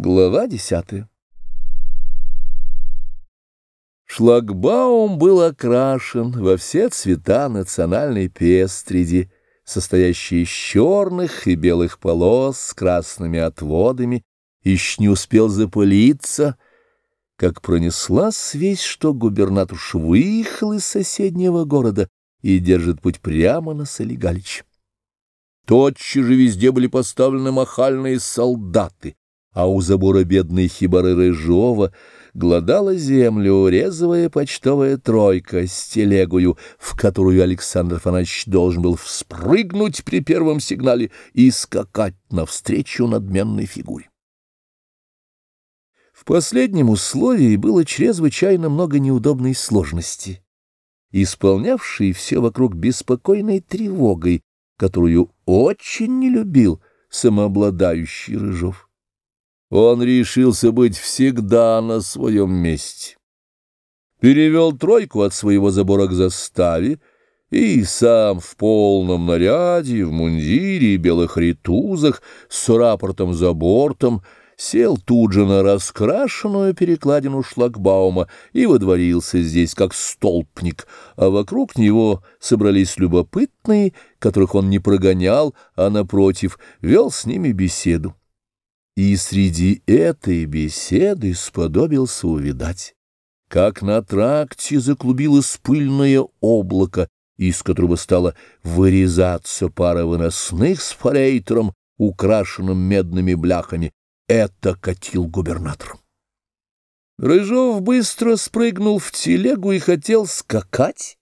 Глава десятая Шлагбаум был окрашен во все цвета национальной пестреди, состоящей из черных и белых полос с красными отводами, еще не успел запылиться, как пронеслась весть, что губернатуш выехал из соседнего города и держит путь прямо на Солигалич. Тотчас же везде были поставлены махальные солдаты, а у забора бедной хибары Рыжова гладала землю резвая почтовая тройка с телегою, в которую Александр Фанович должен был вспрыгнуть при первом сигнале и скакать навстречу надменной фигуре. В последнем условии было чрезвычайно много неудобной сложности, исполнявшей все вокруг беспокойной тревогой, которую очень не любил самообладающий Рыжов. Он решился быть всегда на своем месте. Перевел тройку от своего забора к заставе, и сам в полном наряде, в мундире и белых ритузах, с рапортом за бортом, сел тут же на раскрашенную перекладину шлагбаума и водворился здесь как столпник, а вокруг него собрались любопытные, которых он не прогонял, а, напротив, вел с ними беседу. И среди этой беседы сподобился увидать, как на тракте заклубилось пыльное облако, из которого стала вырезаться пара выносных с форейтером, украшенным медными бляхами. Это катил губернатор. Рыжов быстро спрыгнул в телегу и хотел скакать,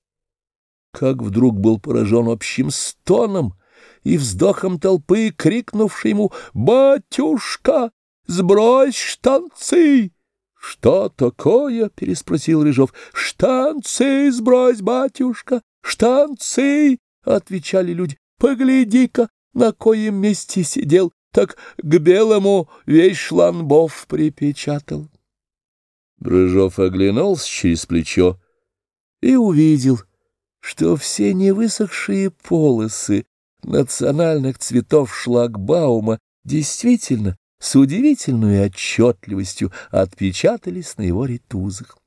как вдруг был поражен общим стоном — и вздохом толпы, крикнувший ему «Батюшка, сбрось штанцы!» «Что такое?» — переспросил Рыжов. «Штанцы сбрось, батюшка, штанцы!» — отвечали люди. «Погляди-ка, на коем месте сидел, так к белому весь шланбов припечатал». Рыжов оглянулся через плечо и увидел, что все невысохшие полосы национальных цветов шлагбаума действительно с удивительной отчетливостью отпечатались на его ритузах.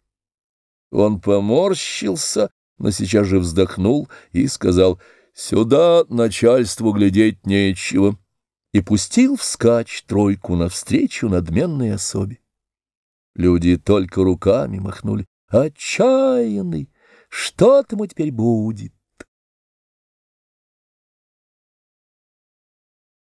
Он поморщился, но сейчас же вздохнул и сказал «Сюда начальству глядеть нечего» и пустил вскачь тройку навстречу надменной особе. Люди только руками махнули. «Отчаянный! Что тому теперь будет?»